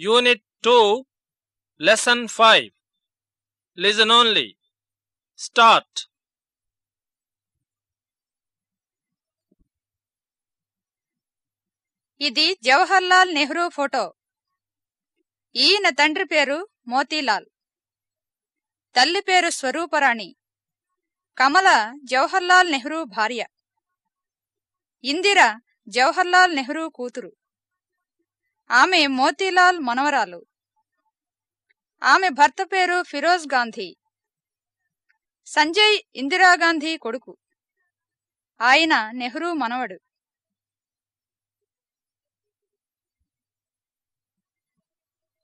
Unit two lesson five listen only start ఇది Jawaharlal Nehru photo. ఈయన తండ్రి పేరు మోతీలాల్. తల్లి పేరు స్వరూపరాణి. కమల జవహర్లాల్ నెహ్రూ భార్య. ఇందిర జవహర్లాల్ నెహ్రూ కూతురు. ఆమె మోతీలాల్ మనవరాలు. ఆమె భర్త పేరు ఫిరోజ్ గాంధీ. సంజయ్ ఇందిరాగాంధీ కొడుకు. ఆయన నెహ్రూ మనవడు.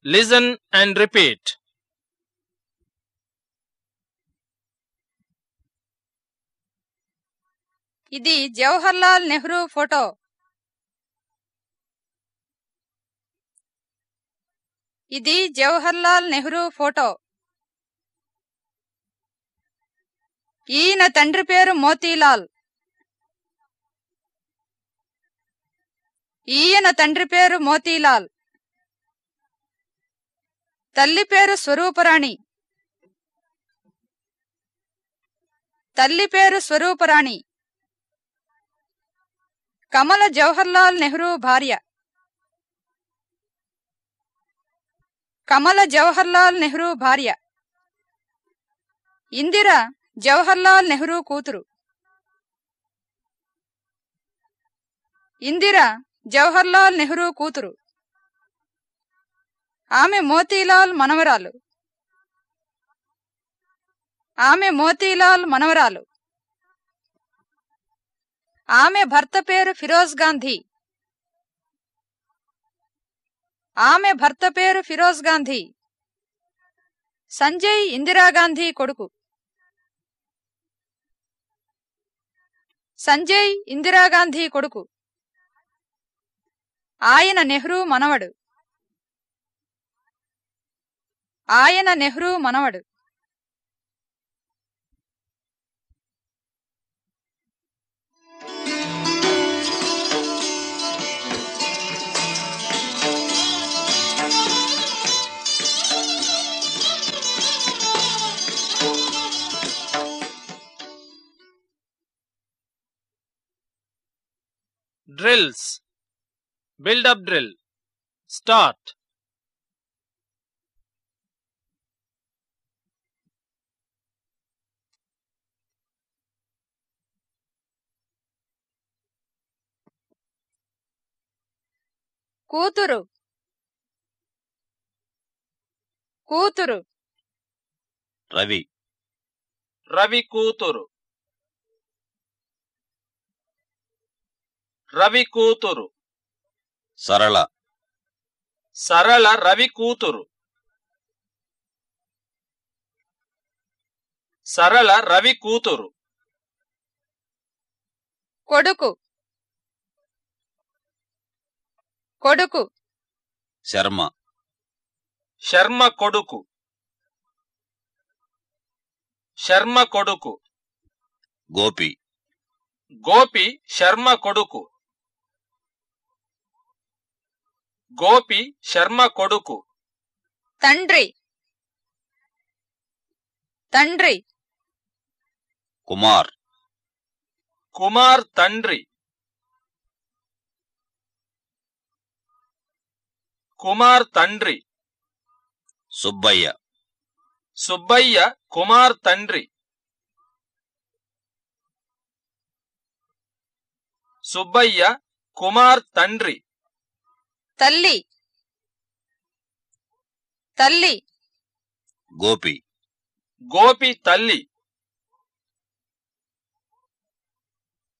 Listen and repeat. ఇది జవహర్లాల్ నెహ్రూ ఫోటో. ఇది జవహర్లాల్ నెహ్రూ ఫోటో. ఈయన తండ్రి పేరు మోతీలాల్. ఈయన తండ్రి పేరు మోతీలాల్. తల్లి పేరు స్వరూపరాణి. తల్లి పేరు స్వరూపరాణి. కమల జవహర్లాల్ నెహ్రూ భార్య. కమల జవహర్లాల్ నెహ్రూ భార్య. ఇందిర జవహర్లాల్ నెహ్రూ కూతురు. ఇందిర జవహర్లాల్ నెహ్రూ కూతురు. ఆమె మోతీలాల్ మనవరాలు. ఆమె మోతీలాల్ మనవరాలు. ఆమె భర్త పేరు ఫిరోజ్ గాంధీ. ఆమె భర్త పేరు ఫిరోజ్ గాంధీ. సంజయ్ ఇందిరాగాంధీ కొడుకు. సంజయ్ ఇందిరాగాంధీ కొడుకు. ఆయన నెహ్రూ మనవడు. ఆయన నెహ్రూ మనవడు. Drills. Build up drill. Start. కూతురు కూతురు రవి రవి కూతురు రవి కూతురు. సరళ. సరళ రవి కూతురు. సరళ రవి కూతురు. కొడుకు. కొడుకు. శర్మ. శర్మ కొడుకు. శర్మ కొడుకు. గోపి. గోపి శర్మ కొడుకు. గోపి శర్మ కొడుకు. తండ్రి. తండ్రి. కుమార్. కుమార్ తండ్రి. కుమార్ తండ్రి. సుబ్బయ్య. సుబ్బయ్య కుమార్ తండ్రి. సుబ్బయ్య కుమార్ తండ్రి. తల్లి. తల్లి. గోపి. గోపి తల్లి.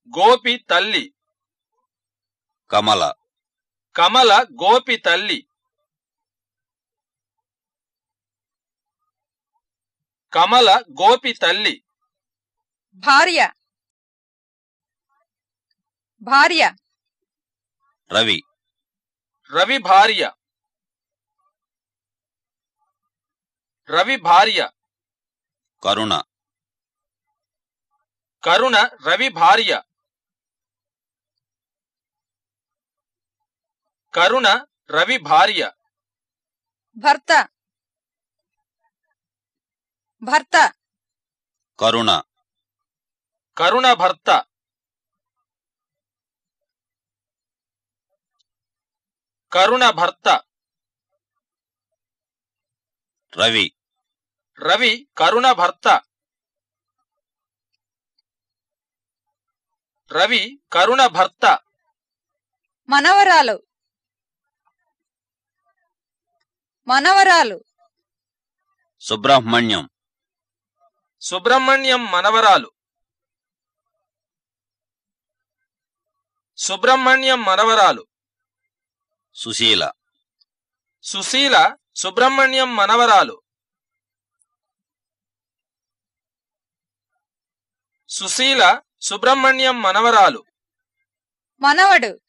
గోపి తల్లి. కమల. కమల గోపి తల్లి. కమల గోపి తల్లి. భార్య. భార్య. రవి. రవి భార్య. రవి భార్య. కరుణ. కరుణ రవి భార్య. కరుణ రవి భార్య. భర్త. భర్త. కరుణ. కరుణ భర్త. కరుణ భర్త రవి. రవి కరుణ భర్త రవి కరుణ భర్త మనవరాలు. మనవరాలు. సుబ్రహ్మణ్యం. సుబ్రహ్మణ్యం మనవరాలు. సుబ్రహ్మణ్యం మనవరాలు. సుశీల. సుశీల సుబ్రహ్మణ్యం మనవరాలు. సుశీల సుబ్రహ్మణ్యం మనవరాలు. మనవడు.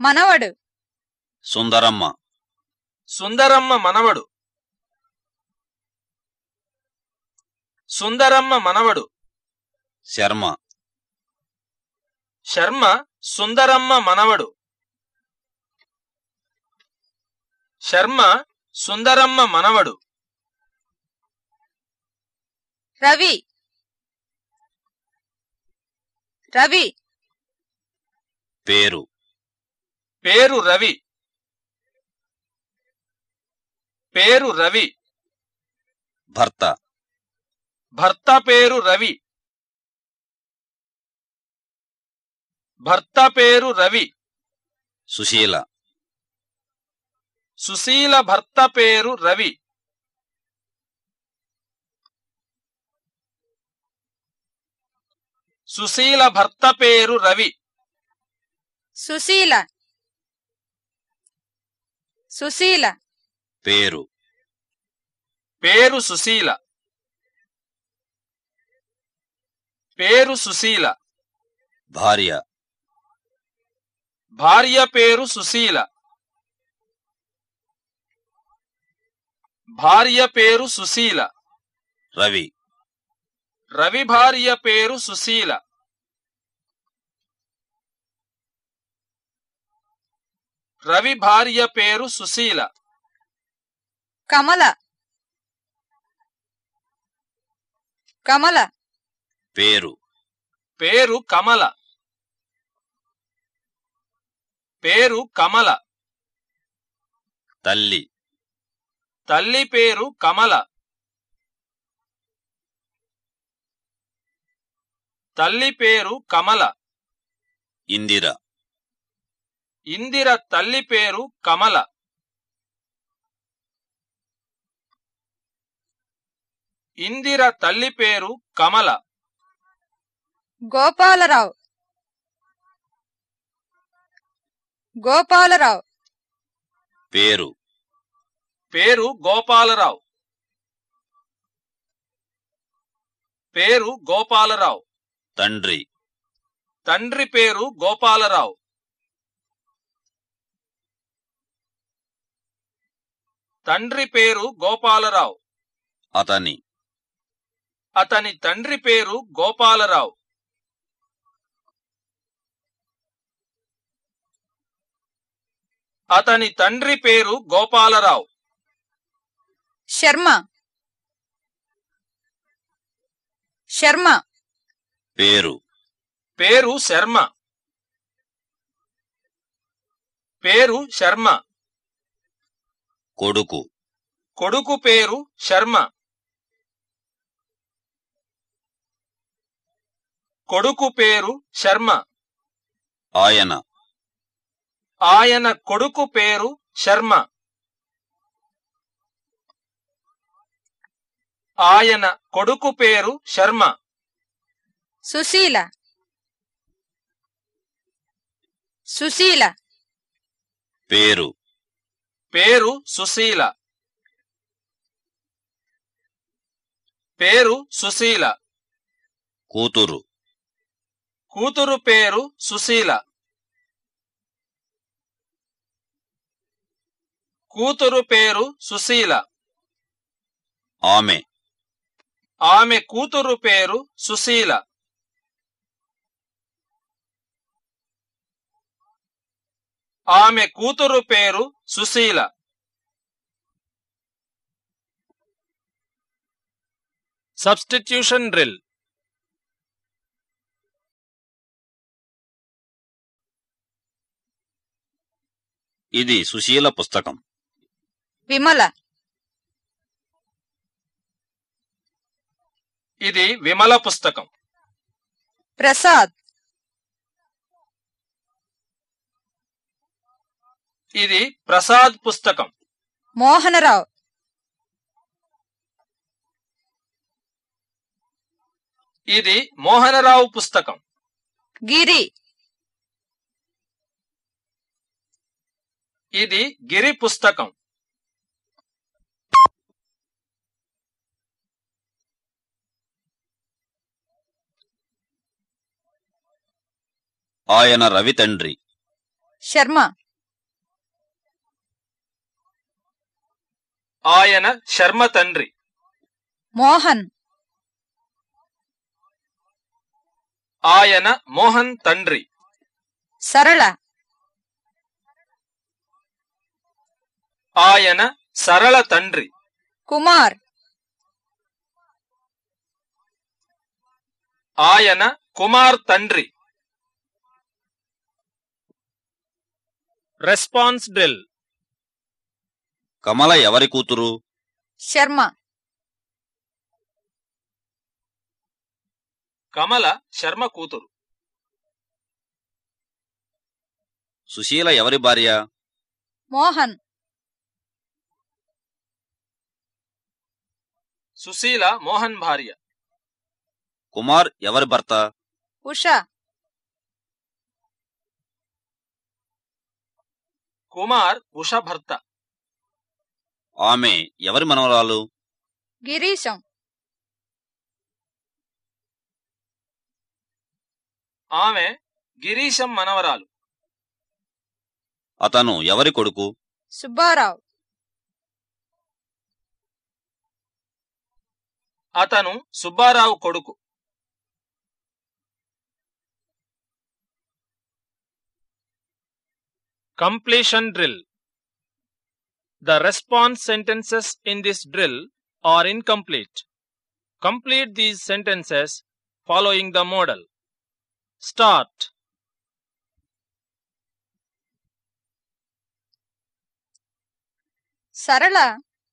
మనవడు. సుందరమ్మ. సుందరమ్మ మనవడు. సుందరమ్మ మనవడు. శర్మ. శర్మ సుందరమ్మ మనవడు. శర్మ సుందరమ్మ మనవడు. రవి. రవి. పేరు. పేరు రవి. పేరు రవి. భర్త. భర్త పేరు రవి. భర్త పేరు రవి. సుశీల. సుశీల భర్త పేరు రవి. సుశీల భర్త పేరు రవి. సుశీల. సుశీల. పేరు. పేరు సుశీల. పేరు సుశీల. భార్య. భార్య పేరు సుశీల. భార్య పేరు సుశీల. రవి. రవి భార్య పేరు సుశీల. రవి భార్య పేరు సుశీల. కమల. కమల. పేరు. పేరు కమల. పేరు కమల. తల్లి. తల్లి పేరు కమల. తల్లి పేరు కమల. ఇందిర. ఇందిర తల్లి పేరు కమల. ఇందిర తల్లి పేరు కమల. గోపాలరావు. గోపాలరావు. పేరు. పేరు గోపాలరావు. పేరు గోపాలరావు. తండ్రి. తండ్రి పేరు గోపాలరావు. తండ్రి పేరు గోపాలరావు. అతని. అతని తండ్రి పేరు గోపాలరావు. అతని తండ్రి పేరు గోపాలరావు. శర్మ. శర్మ. పేరు. పేరు శర్మ. పేరు శర్మ. కొడుకు. కొడుకు పేరు శర్మ. కొడుకు పేరు శర్మ. ఆయన. ఆయన కొడుకు పేరు శర్మ. ఆయన కొడుకు పేరు శర్మ. సుశీల. సుశీల. పేరు. పేరు సుశీల. పేరు సుశీల. కూతురు. కూతురు పేరు సుశీల. కూతురు పేరు సుశీల. ఆమె. ఆమె కూతురు పేరు సుశీల. ఆమె కూతురు పేరు సుశీల. Substitution drill. ఇది సుశీల పుస్తకం. విమల. ఇది విమల పుస్తకం. ప్రసాద్. ఇది ప్రసాద్ పుస్తకం. మోహనరావు. ఇది మోహనరావు పుస్తకం. గిరి. ఇది గిరి పుస్తకం. ఆయన రవి తండ్రి. శర్మ. ఆయన శర్మ తండ్రి. మోహన్. ఆయన మోహన్ తండ్రి. సరళ. ఆయన సరళ తండ్రి. కుమార్. ఆయన కుమార్ తండ్రి. రెస్పాన్స్ డ్రిల్ కమల ఎవరి కూతురు? శర్మ. కమల శర్మ కూతురు. సుశీల ఎవరి భార్య? మోహన్. సుశీల మోహన్ భార్య. కుమార్ ఎవరి భర్త? ఉషా. కుమార్ ఉష భర్త ఆమె ఎవరి మనవరాలు? గిరీశం. ఆమె గిరీశం మనవరాలు. అతను ఎవరి కొడుకు? సుబ్బారావు. అతను సుబ్బారావు కొడుకు. Completion drill The response sentences in this drill are incomplete. Complete these sentences following the model. Start. సరళ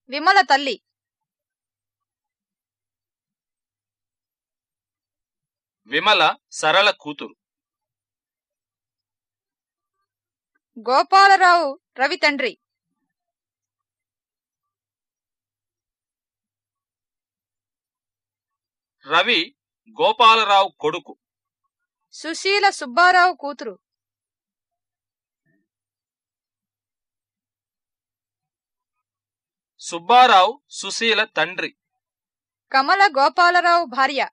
విమల తల్లి విమల సరళ కూతురు గోపాలరావు రవి తండ్రి. రవి గోపాలరావు కొడుకు. సుశీల సుబ్బారావు కూతురు. సుబ్బారావు సుశీల తండ్రి. కమల గోపాలరావు భార్య.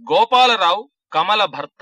గోపాలరావు కమల భర్త.